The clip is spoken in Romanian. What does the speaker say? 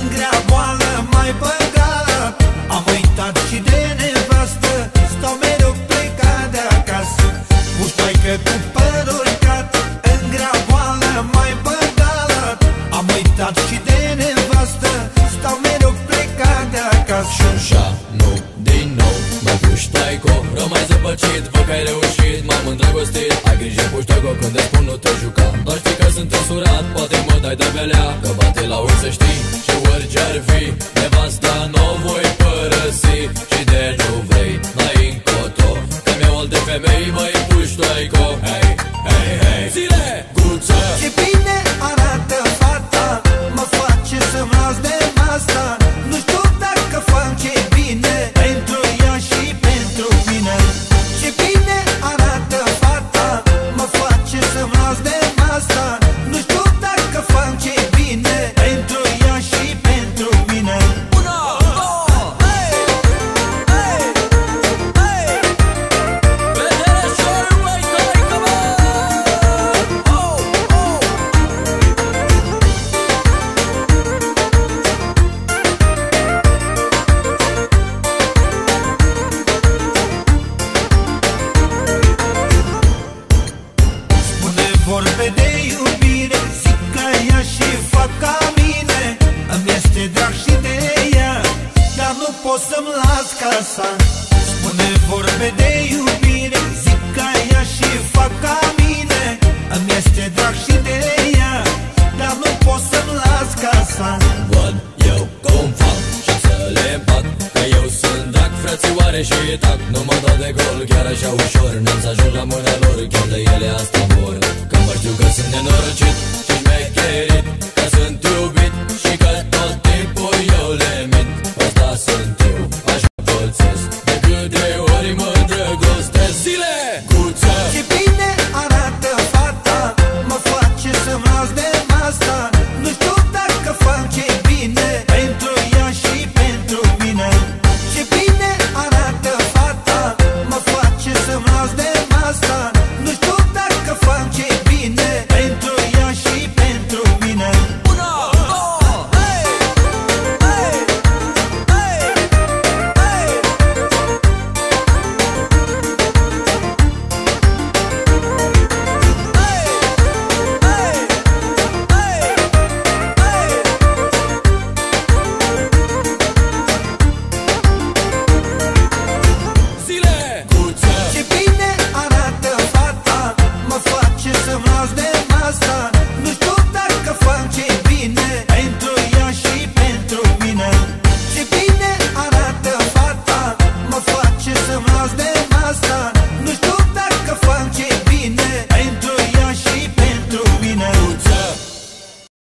Sunt grea boală, mai păcală Am uitat și de nevastă Stau mereu plecat de acasă. Cu ștoaică cu părul cat În grea boală, mai păcală Am uitat și de nevastă Stau mereu plecat de acasă. Și așa, nu, din nou Mă puștai mai zăpăcit. Văd că m-am îndrăgostit. Ai grijă puștai când îți spun nu te juca. Doar știi că sunt însurat, poate mă dai de belea Că bate la ur să știi orice ar fi Nevasta nu o voi părăsi. Și de nu vrei, n-ai încotro Că mi-au de femei, măi de iubire Zic ca ea și fac ca mine. Îmi este drag și de ea Dar nu pot să-mi las casa. Spune vorbe de iubire Zic ca ea și fac ca mine. Îmi este drag și de ea Dar nu pot să-mi las casa. Văd eu cum fac și să le împat Că eu sunt drag, frățioare și tac. Nu mă dau de gol chiar așa ușor N-am să ajung la mâna lor, chiar de ele asta mor Că